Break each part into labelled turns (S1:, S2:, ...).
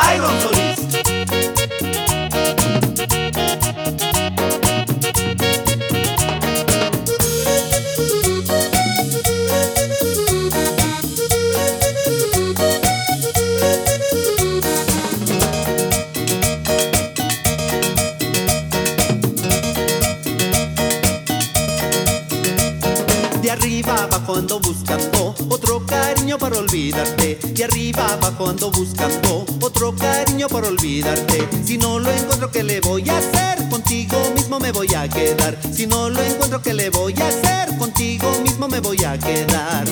S1: I don't know. De arriba abajo ando buscando otro cariño para olvidarte. De arriba abajo ando buscando otro cariño para olvidarte. Si no lo encuentro, ¿qué le voy a hacer? Contigo mismo me voy a quedar. Si no lo encuentro, ¿qué le voy a hacer? Contigo mismo me voy a quedar.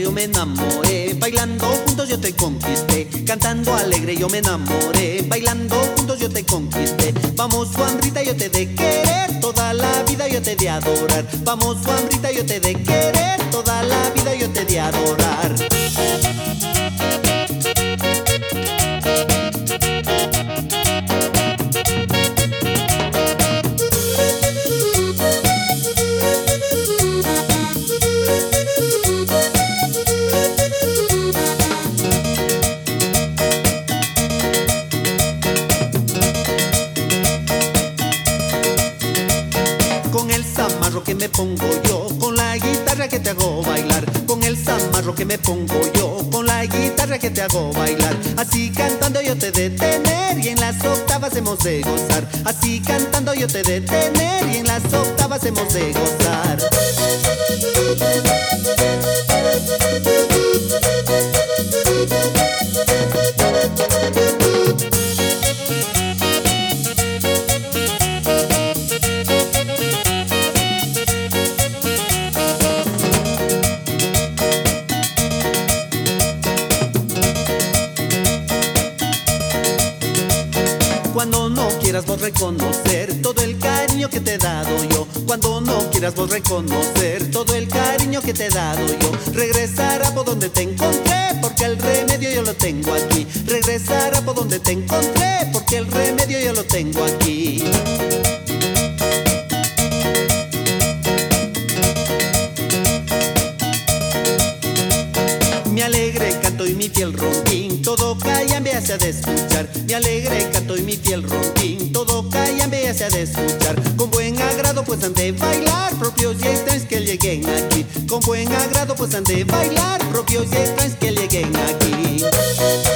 S1: Yo me enamoré, bailando juntos yo te conquisté. Cantando alegre yo me enamoré, bailando juntos yo te conquisté. Vamos Juanrita yo te de querer, toda la vida yo te de adorar. Vamos Juanrita yo te de querer, toda la vida yo te de adorar. Con el zamarro que me pongo yo, con la guitarra que te hago bailar. Con el zamarro que me pongo yo, con la guitarra que te hago bailar. Así cantando yo te de tener y en las octavas hemos de gozar. Así cantando yo te de tener y en las octavas hemos de gozar. Cuando no quieras vos reconocer todo el cariño que te he dado yo. Cuando no quieras vos reconocer todo el cariño que te he dado yo. Regresar a por donde te encontré, porque el remedio yo lo tengo aquí. Alegre canto y mi fiel ronquín, todo calla me hace de escuchar. Mi alegre canto y mi fiel ronquín, todo calla me hace de escuchar. Con buen agrado pues han de bailar, propios y extraños que lleguen aquí. Con buen agrado pues han de bailar, propios y extraños que lleguen aquí.